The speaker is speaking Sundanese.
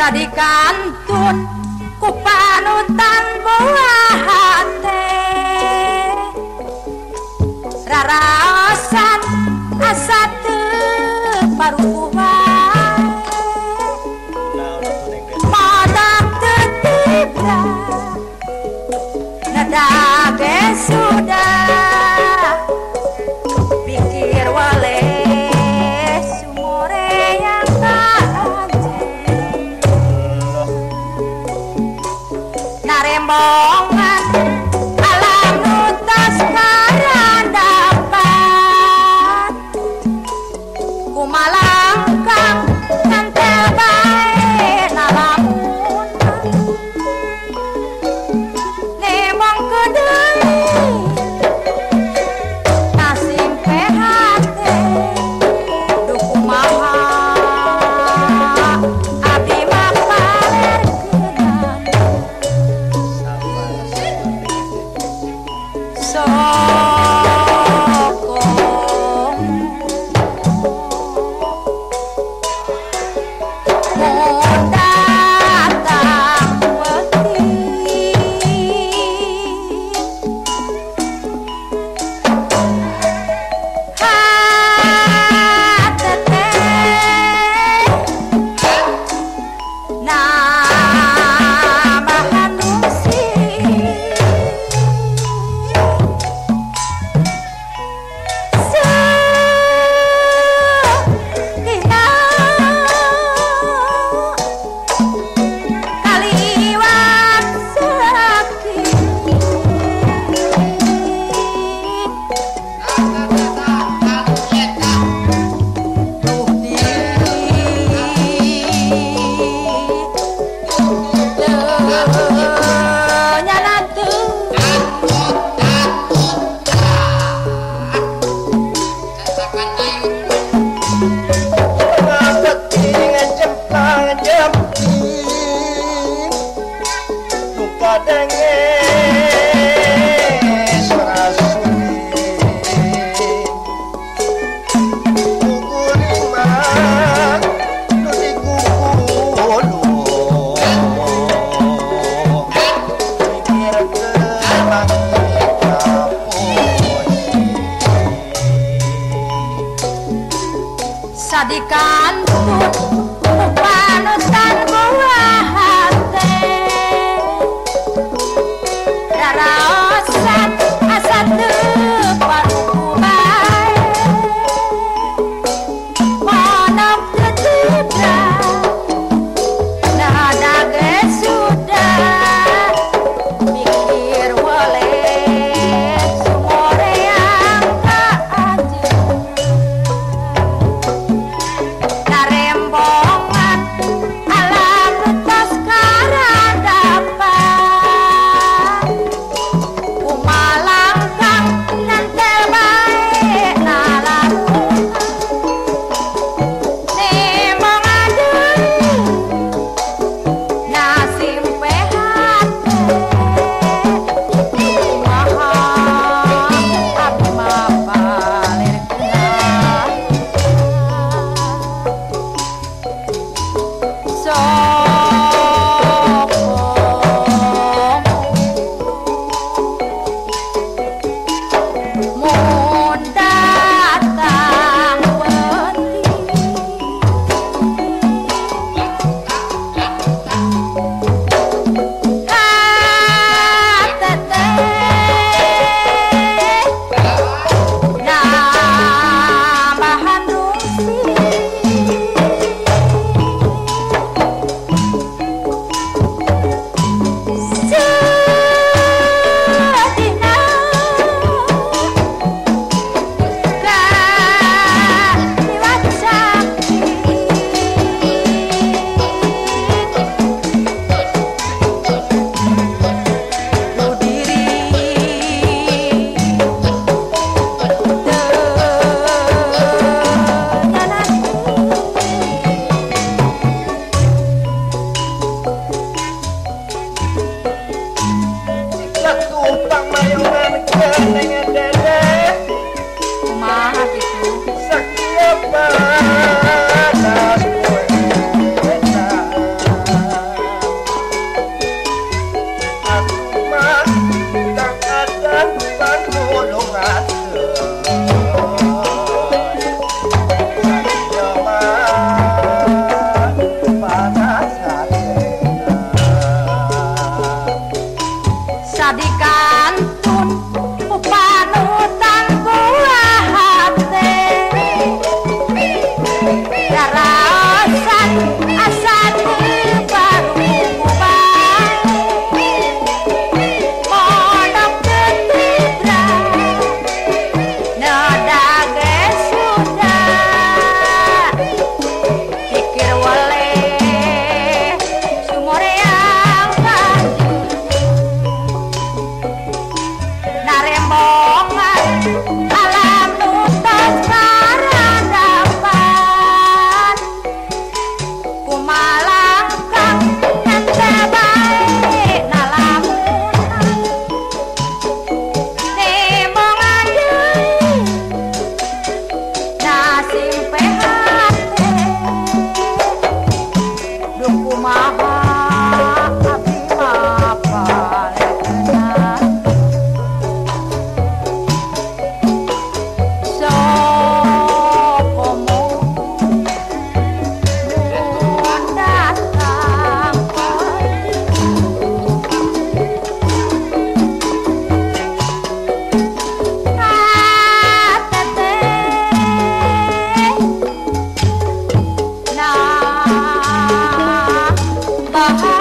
bisa dikantun kupanutan buah rarasan asa teu paruh alam nutas karandapan dapat. Malah अधिकार da uma. I'll